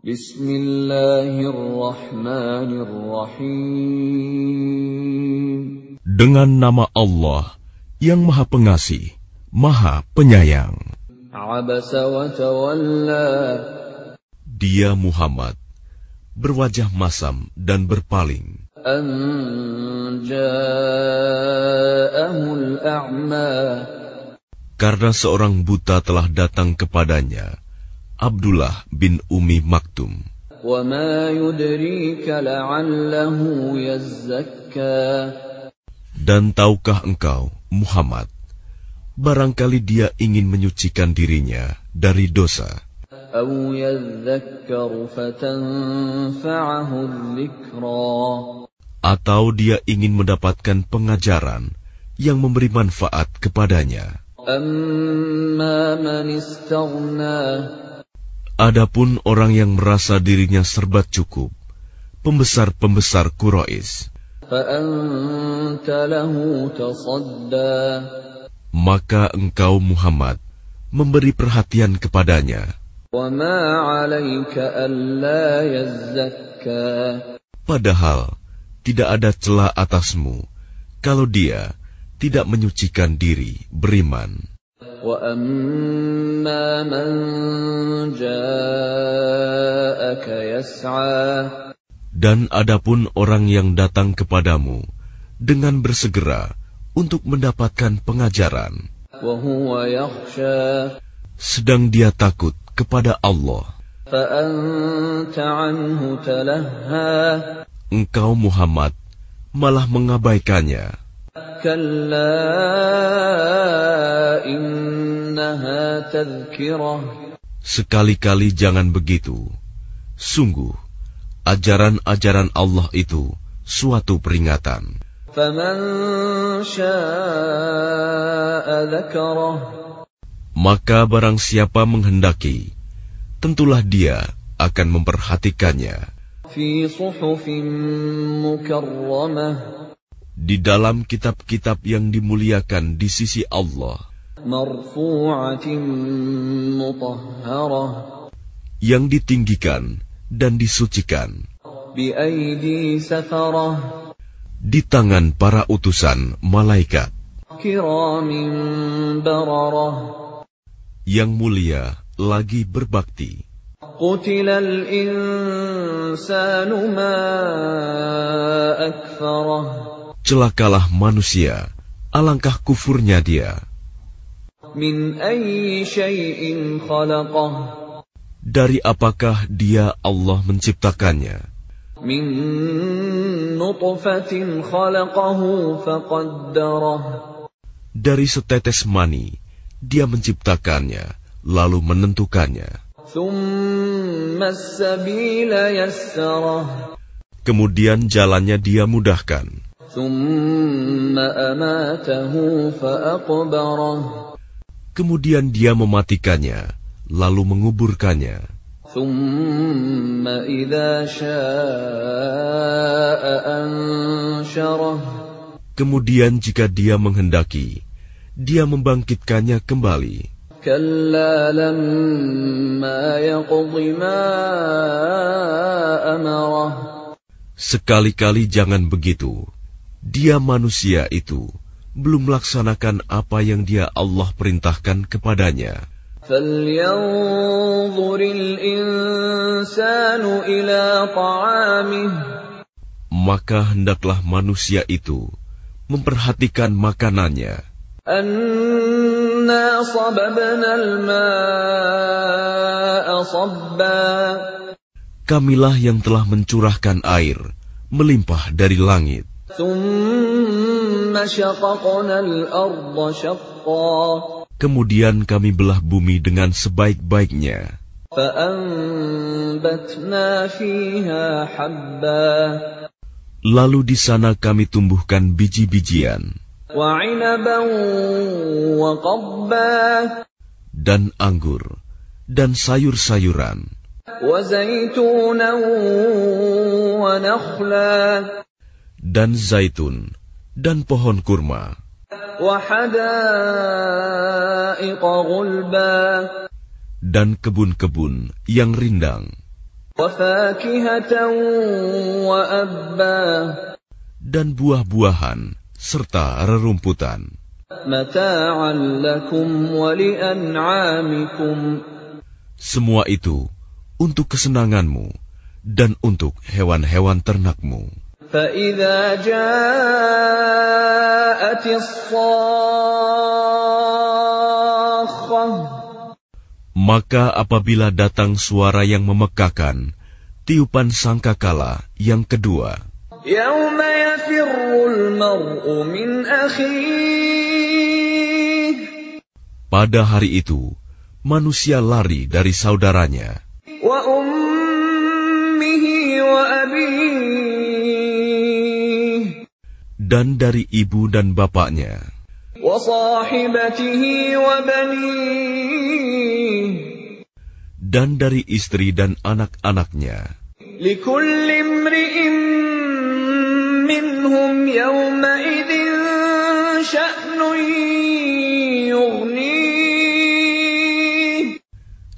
Bismillahirrahmanirrahim. Dengan nama Allah yang Maha Pengasih, Maha Penyayang. Dia Muhammad berwajah masam dan berpaling. Karena seorang buta telah datang kepadanya, Abdullah bin Umi Maktum. Dan tahukah engkau, Muhammad, barangkali dia ingin menyucikan dirinya dari dosa. Atau dia ingin mendapatkan pengajaran yang memberi manfaat kepadanya. Adapun orang yang merasa dirinya serba cukup, pembesar-pembesar Quraisy, maka engkau Muhammad memberi perhatian kepadanya Padahal tidak ada celah atasmu kalau dia tidak menyucikan diri beriman. Dan adapun orang yang datang kepadamu dengan bersegera untuk mendapatkan pengajaran, sedang dia takut kepada Allah. Engkau Muhammad malah mengabaikannya. Sekali-kali jangan begitu. Sungguh, ajaran-ajaran Allah itu suatu peringatan. Maka barang siapa menghendaki, tentulah dia akan memperhatikannya. Di dalam kitab-kitab yang dimuliakan di sisi Allah. Yang ditinggikan dan disucikan. Di tangan para utusan malaikat yang mulia lagi berbakti. Celakalah manusia, alangkah kufurnya dia. Dari apakah dia Allah menciptakannya? Dari setetes mani, dia menciptakannya, lalu menentukannya. Kemudian jalannya dia mudahkan. Kemudian dia mematikannya, lalu menguburkannya. Kemudian jika dia menghendaki, dia membangkitkannya kembali. Sekali-kali jangan begitu. Dia manusia itu belum melaksanakan apa yang dia Allah perintahkan kepadanya. Maka hendaklah manusia itu memperhatikan makanannya. Kamilah yang telah mencurahkan air melimpah dari langit. Kemudian kami belah bumi dengan sebaik-baiknya. Lalu di sana kami tumbuhkan biji-bijian. dan anggur. Dan sayur-sayuran dan zaitun, dan pohon kurma. Dan kebun-kebun yang rindang. Dan buah-buahan serta rerumputan. Semua itu untuk kesenanganmu dan untuk hewan-hewan ternakmu. فإذا جاءت الصاخة Maka apabila datang suara yang memekakan, tiupan sangkakala yang kedua, يوم يفر المرء من أخيه pada hari itu manusia lari dari saudaranya وأمه وأبيه dan dari ibu dan bapaknya. Dan dari istri dan anak-anaknya.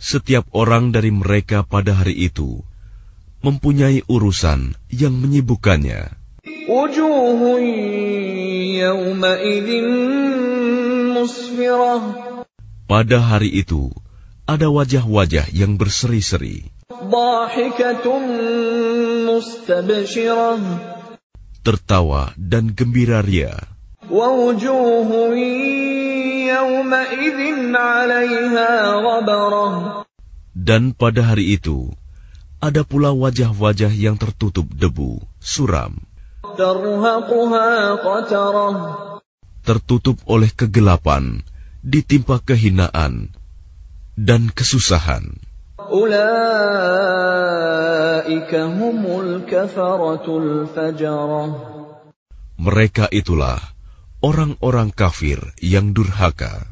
Setiap orang dari mereka pada hari itu mempunyai urusan yang menyibukkannya. Pada hari itu, ada wajah-wajah yang berseri-seri. Tertawa dan gembira ria. Dan pada hari itu, ada pula wajah-wajah yang tertutup debu, suram. Tertutup oleh kegelapan, ditimpa kehinaan dan kesusahan. Mereka itulah orang-orang kafir yang durhaka.